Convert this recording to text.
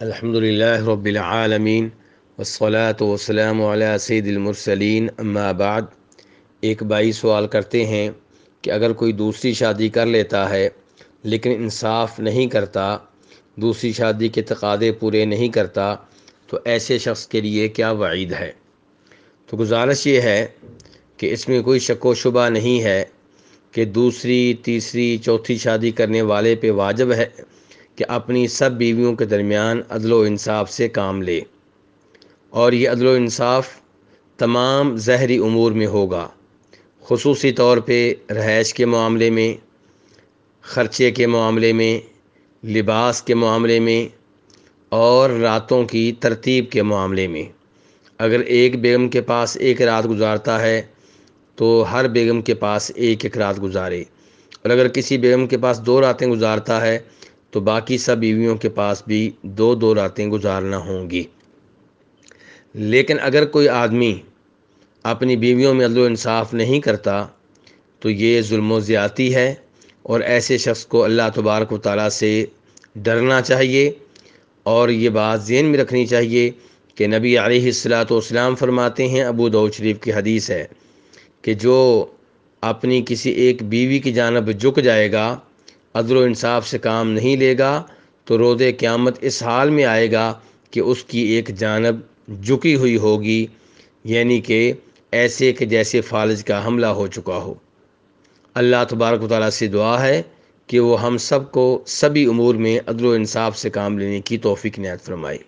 الحمد للہ رب العالمین والصلاة والسلام علی سید المرسلین اما بعد، ایک بائی سوال کرتے ہیں کہ اگر کوئی دوسری شادی کر لیتا ہے لیکن انصاف نہیں کرتا، دوسری شادی کے تقاضے پورے نہیں کرتا، تو ایسے شخص کے لیے کیا وعید ہے؟ تو گزارش یہ ہے کہ اس میں کوئی شک و شبہ نہیں ہے کہ دوسری، تیسری، چوتھی شادی کرنے والے پہ واجب ہے کہ اپنی سب بیویوں کے درمیان عدل و انصاف سے کام لے۔ اور یہ عدل و انصاف تمام زہری امور میں ہوگا، خصوصی طور پہ رہائش کے معاملے میں، خرچے کے معاملے میں، لباس کے معاملے میں، اور راتوں کی ترتیب کے معاملے میں۔ اگر ایک بیگم کے پاس ایک رات گزارتا ہے، تو ہر بیگم کے پاس ایک ایک رات گزارے۔ اور اگر کسی بیگم کے پاس دو راتیں گزارتا ہے تو باقی سب بیویوں کے پاس بھی دو دو راتیں گزارنا ہوں گی۔ لیکن اگر کوئی آدمی اپنی بیویوں میں عدل و انصاف نہیں کرتا، تو یہ ظلم و زیادتی ہے اور ایسے شخص کو اللہ تبارک و تعالیٰ سے ڈرنا چاہیے اور یہ بات ذہن میں رکھنی چاہیے کہ نبی علیہ الصلاۃ والسلام فرماتے ہیں، ابو دعود شریف کی حدیث ہے کہ جو اپنی کسی ایک بیوی کی جانب جھک جائے گا عدل و انصاف سے کام نہیں لے گا تو رود قیامت اس حال میں آئے گا کہ اس کی ایک جانب جھکی ہوئی ہوگی یعنی کہ ایسے کہ جیسے فالج کا حملہ ہو چکا ہو۔ اللہ تبارک و تعالیٰ سے دعا ہے کہ وہ ہم سب کو سبھی امور میں عدل و انصاف سے کام لینے کی توفیق نعت فرمائے۔